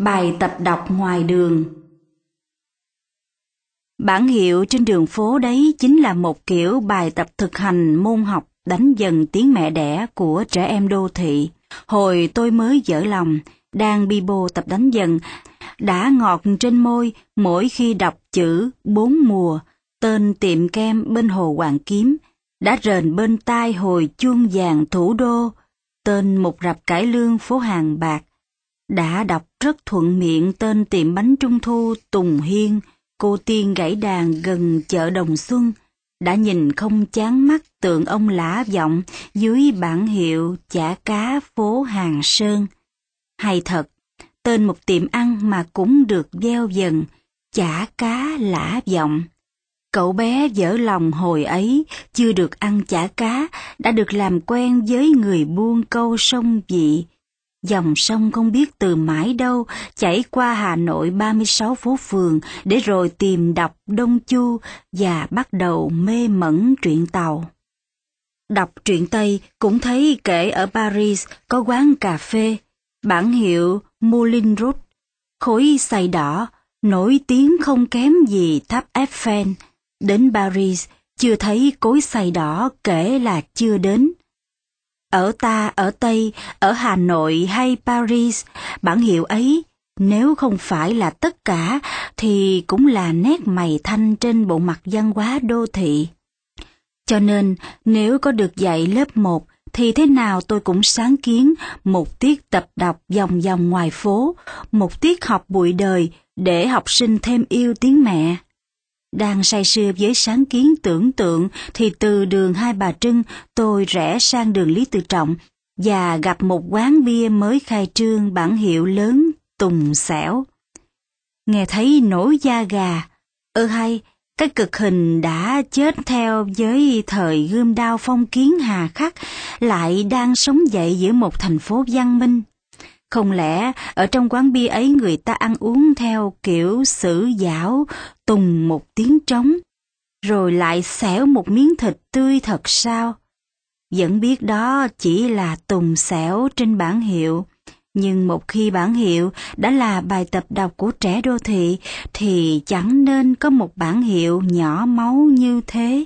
Bài tập đọc ngoài đường Bản hiệu trên đường phố đấy chính là một kiểu bài tập thực hành môn học đánh dần tiếng mẹ đẻ của trẻ em đô thị. Hồi tôi mới dở lòng, đang bi bô tập đánh dần, đã ngọt trên môi mỗi khi đọc chữ bốn mùa, tên tiệm kem bên hồ Hoàng Kiếm, đã rền bên tai hồi chuông vàng thủ đô, tên một rạp cải lương phố hàng bạc, đã đọc rất thuận miệng tên tiệm bánh trung thu Tùng Hiên, cô tiên gãy đàn gần chợ Đồng Xuân, đã nhìn không chán mắt tượng ông lã vọng dưới bản hiệu chả cá phố Hàng Sơn. Hay thật, tên một tiệm ăn mà cũng được gieo dần, chả cá lã vọng. Cậu bé dở lòng hồi ấy, chưa được ăn chả cá, đã được làm quen với người buôn câu sông vị. Dòng sông không biết từ mãi đâu, chảy qua Hà Nội 36 phố phường để rồi tìm đọc Đông Chu và bắt đầu mê mẩn truyện tàu. Đọc truyện Tây cũng thấy kể ở Paris có quán cà phê, bản hiệu Moulin Rouge, khối xay đỏ, nổi tiếng không kém gì tháp Eiffel. Đến Paris, chưa thấy cối xay đỏ kể là chưa đến. Ở ta, ở Tây, ở Hà Nội hay Paris, bản hiệu ấy, nếu không phải là tất cả, thì cũng là nét mày thanh trên bộ mặt văn hóa đô thị. Cho nên, nếu có được dạy lớp 1, thì thế nào tôi cũng sáng kiến một tiết tập đọc vòng vòng ngoài phố, một tiết học bụi đời để học sinh thêm yêu tiếng mẹ. Đang say sưa với sáng kiến tưởng tượng thì từ đường Hai Bà Trưng tôi rẽ sang đường Lý Tự Trọng và gặp một quán bia mới khai trương bản hiệu lớn Tùng Xẻo. Nghe thấy nổi da gà, ơ hay, cái cực hình đã chết theo với thời gươm đao phong kiến hà khắc lại đang sống dậy giữa một thành phố văn minh. Không lẽ ở trong quán bia ấy người ta ăn uống theo kiểu sử giảo, tùng một tiếng trống, rồi lại xẻo một miếng thịt tươi thật sao? Vẫn biết đó chỉ là tùng xẻo trên bản hiệu, nhưng một khi bản hiệu đã là bài tập đọc của trẻ đô thị thì chẳng nên có một bản hiệu nhỏ máu như thế.